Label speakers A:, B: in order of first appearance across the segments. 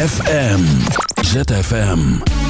A: ZFM. ZFM.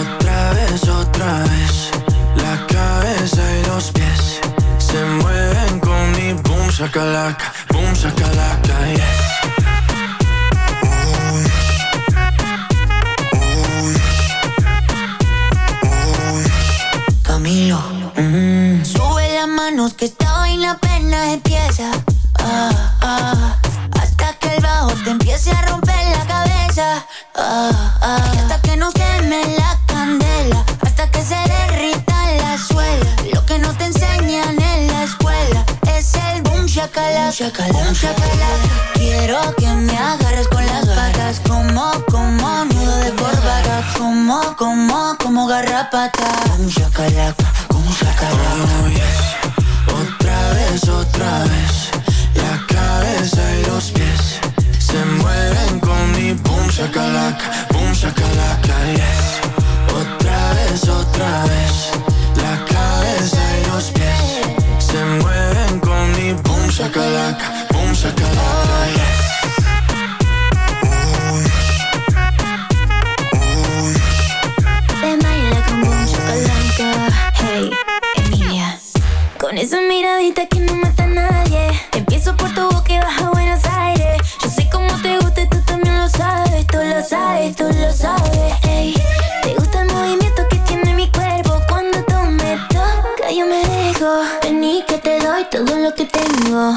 B: Otra vez, otra vez La cabeza y los pies Se mueven con mi boom shakalaka Boom shakalaka, yes
C: Camilo. mm. Sube las manos que esta vaina apenas empieza. Ah, ah. hasta que el bajo te empiece a romper la cabeza. Ah, ah. Hasta que no queme la Quiero que me agarres con las patas. Como, como nudo de corbata. Como, como, como garrapata. Boom shakalaka. Boom shakalaka.
B: Oh, yes. Otra vez, otra vez La cabeza y los pies Se mueven con mi boom shakalaka Boom shakalaka, yes Otra vez, otra vez La cabeza y los pies mi boom shakalaka Boom shakalaka, yes
C: Te baila como un chocolate. Hey, Emilia. Con esa miradita que no mata a nadie. Empiezo por tu boca
D: ngờ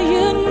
E: You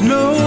F: no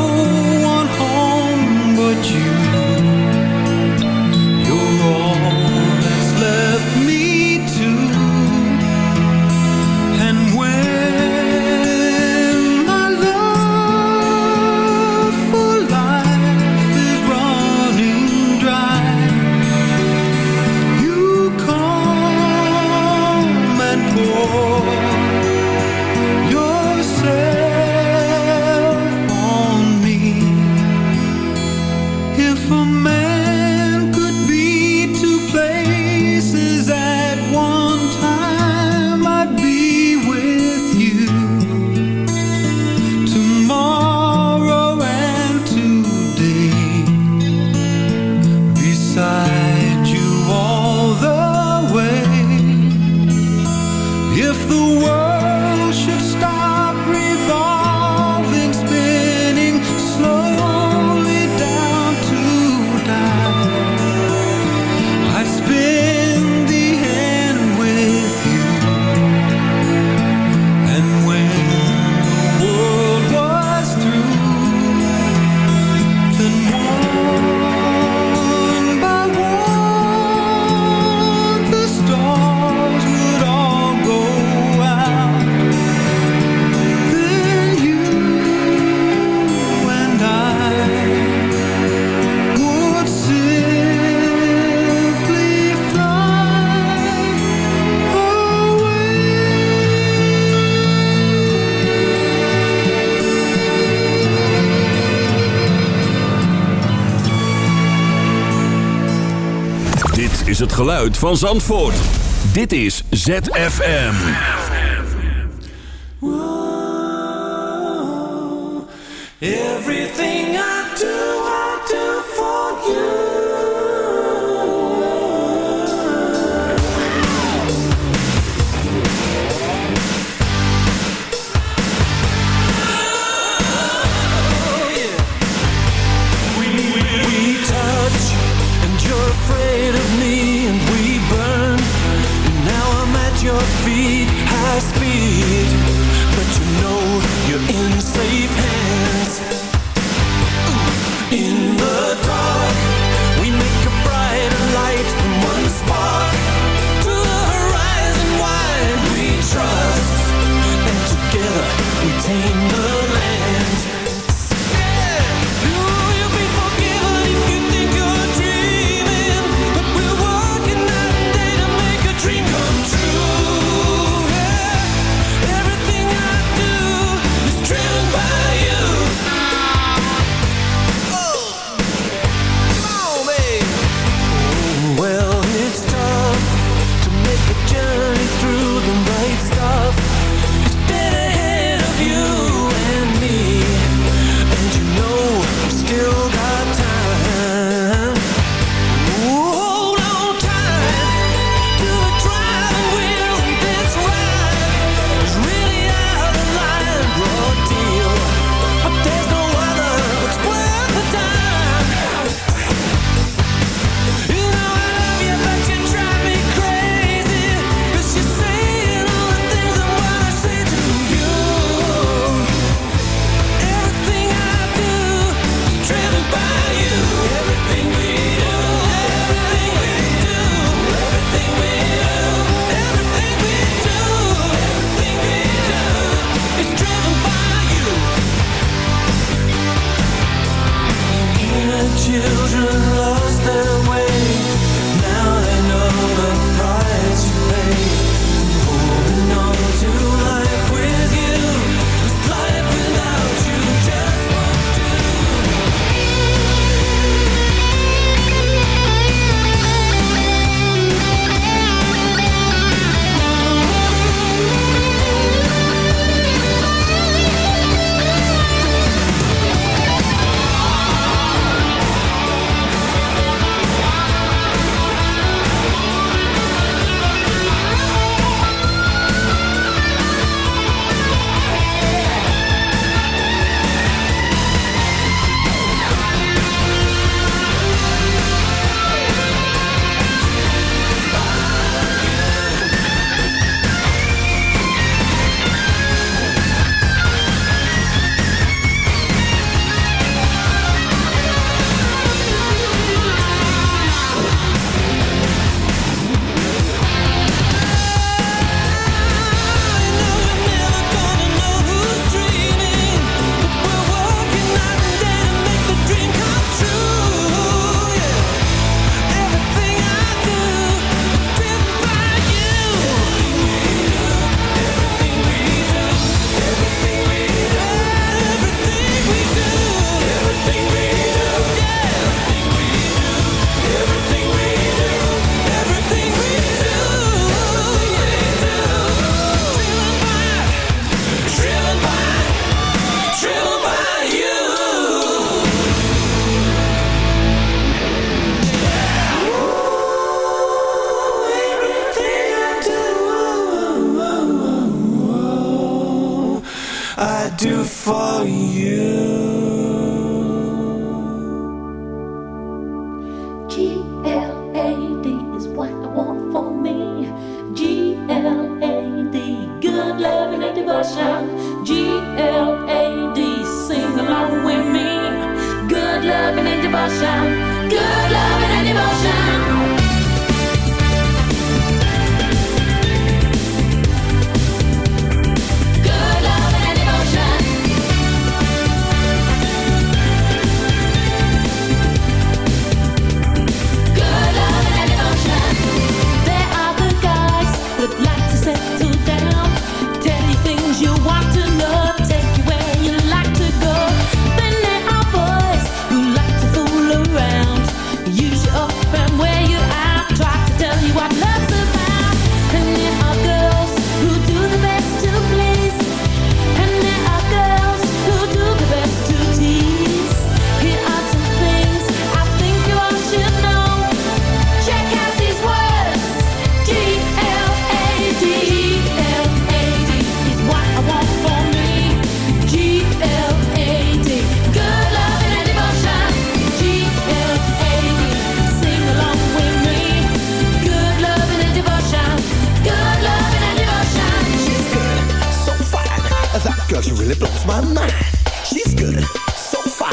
A: geluid van Zandvoort. Dit is ZFM.
G: Whoa, everything I do. no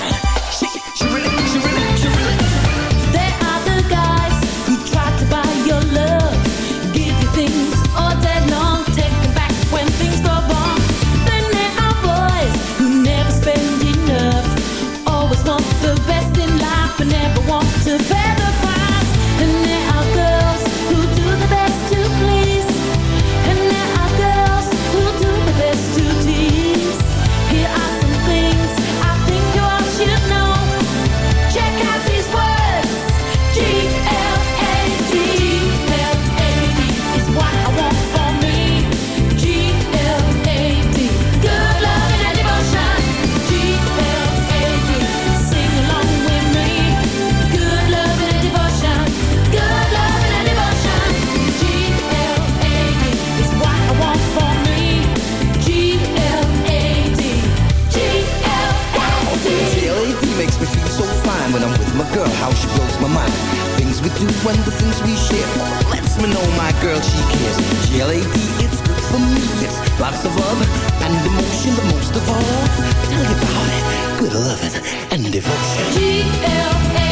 H: mine. when the things
I: we share lets me know my girl, she cares. G-L-A-D, it's good for me. It's lots of love and emotion, but most of all, tell you about it. Good loving and devotion.
H: G-L-A-D.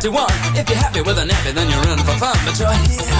J: 21. If you're happy with a nappy, then you're in for fun. But you're here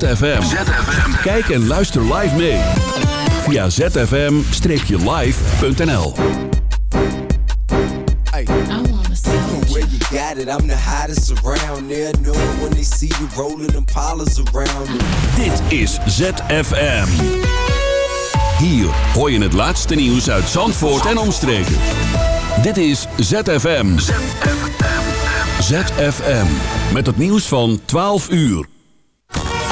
H: ZFM. Kijk en luister live mee. Via zfm-live.nl Dit is ZFM. Hier hoor je het laatste nieuws uit Zandvoort en omstreken. Dit is ZFM. ZFM. Met het nieuws van 12 uur.